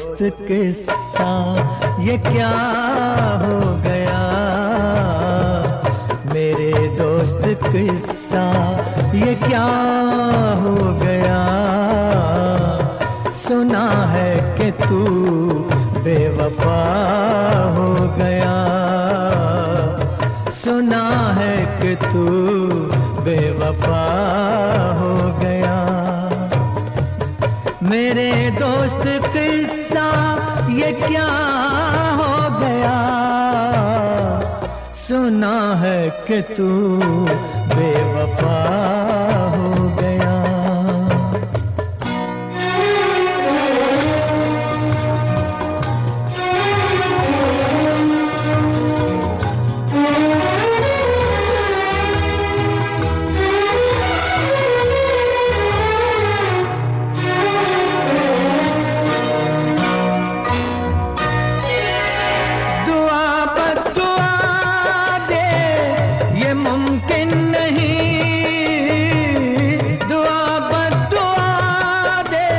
दोस्त किस्सा ये क्या हो गया? मेरे दोस्त किस्सा ये क्या हो गया? सुना है कि तू बेवफा हो गया। सुना है कि तू बेवफा हो गया। मेरे दोस्त क्या हो गया। सुना है कि तू मुमकिन नहीं। दुआ दुआ दे,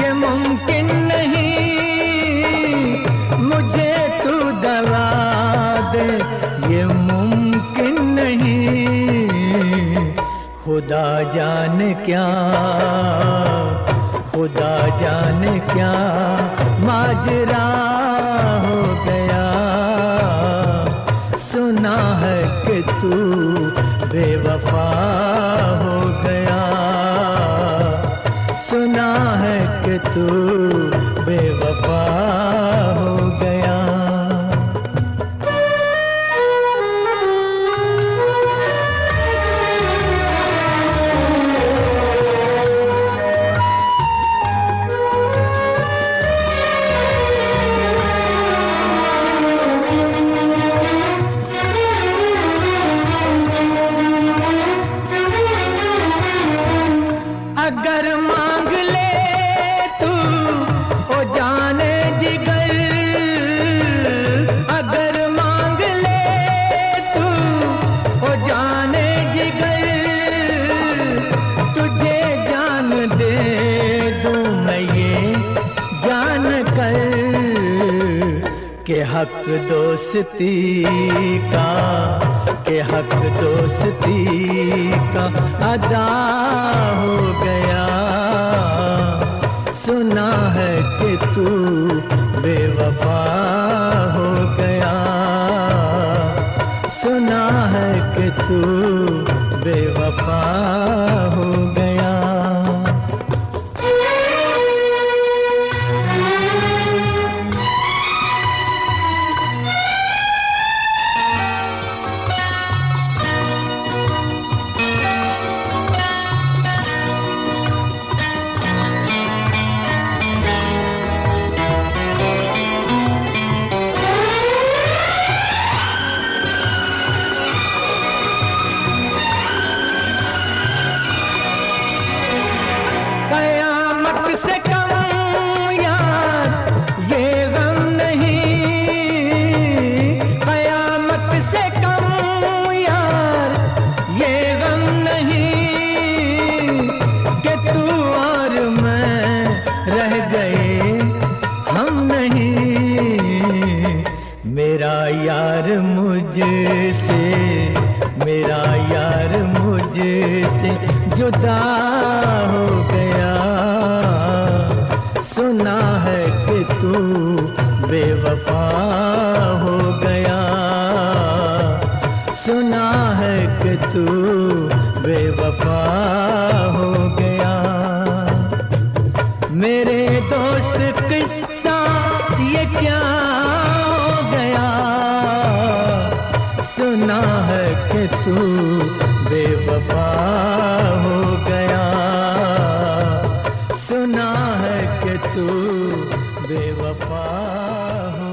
ये मुमकिन नहीं। मुझे तू दवा दे, ये मुमकिन नहीं। खुदा जाने क्या, खुदा जाने क्या, माजरा तू बेवफा हो गया। सुना है कि तू के हक दोस्ती का के हक दोस्ती का अदा हो गया। से जुदा हो गया। सुना है कि तू बेवफा हो गया। सुना है कि तू बेवफा हो गया। मेरे दोस्त किस्सा ये क्या हो गया? सुना है कि तू बेवफा हो गया। सुना है कि तू बेवफा हो